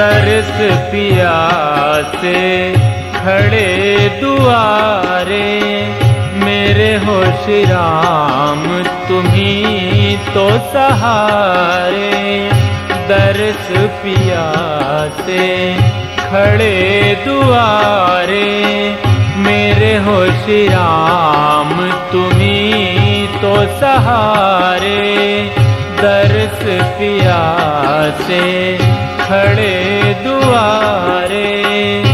पिया से खड़े दुआरे मेरे होश राम तुम्ही तो सहारे। दर्श पिया से खड़े दुआरे मेरे होश राम तुम्ही तो सहारे। दर्श पिया से खड़े दुआरे।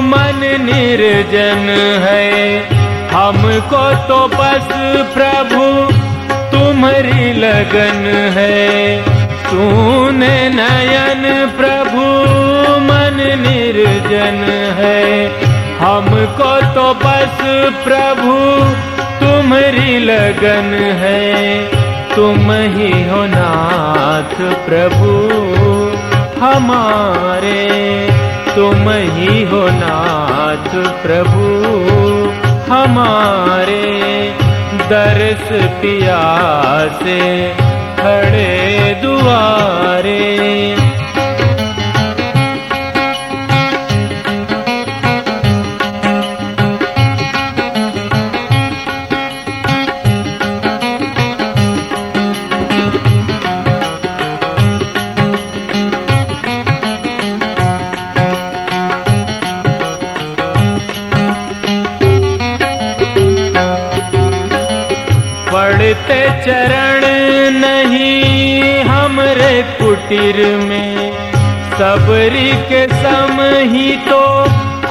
मन निर्जन है। हमको तो बस प्रभु, तुम्हारी लगन है। सुने नयन प्रभु, मन निर्जन है। हमको तो बस प्रभु, तुम्हारी लगन है। तुम ही हो नाथ प्रभु, हमारे तुम ही हो नाथ प्रभु। हमारे दर्स पिया से खड़े दुआरे। पड़ते चरण नहीं हमरे कुटीर में। सबरी के सम ही तो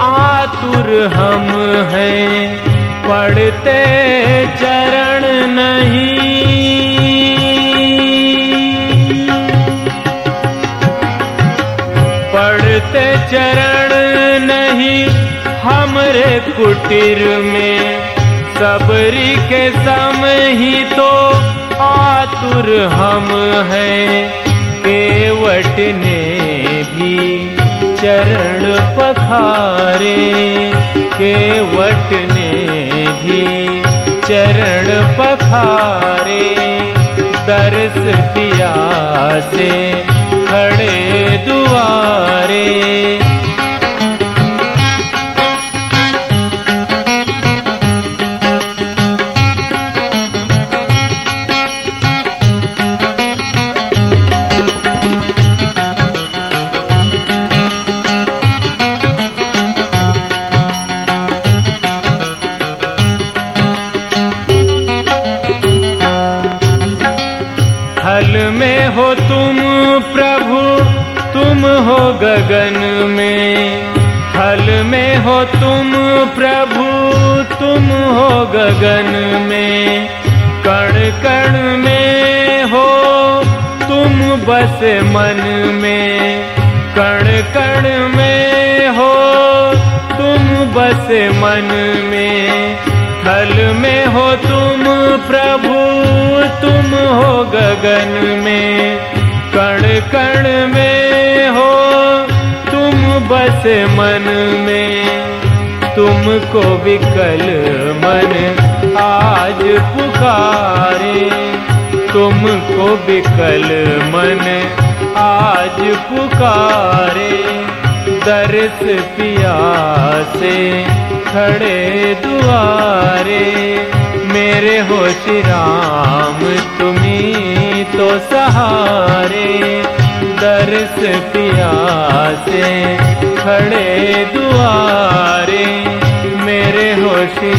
आतुर हम हैं। पढ़ते चरण नहीं। पढ़ते चरण नहीं हमरे कुटीर में। सबरी के सम ही तो आतुर हम हैं। केवट ने भी चरण पखारे। केवट ने भी चरण पखारे। दर्श पिया से खड़े दुआरे गगन में, हल में हो तुम प्रभु, तुम हो गगन में। कण कण में हो तुम बस मन में। कण कण में हो तुम बस मन में। थल में हो तुम प्रभु, तुम हो गगन में। कण कण में हो बस मन में, तुमको विकल मन। आज पुकारे, तुमको विकल मन। आज पुकारे दर्श पिया से खड़े दुआरे। मेरे हो श्री राम, तुम्ही तो सहारे। पिया प्यासे खड़े दुआरे मेरे होशी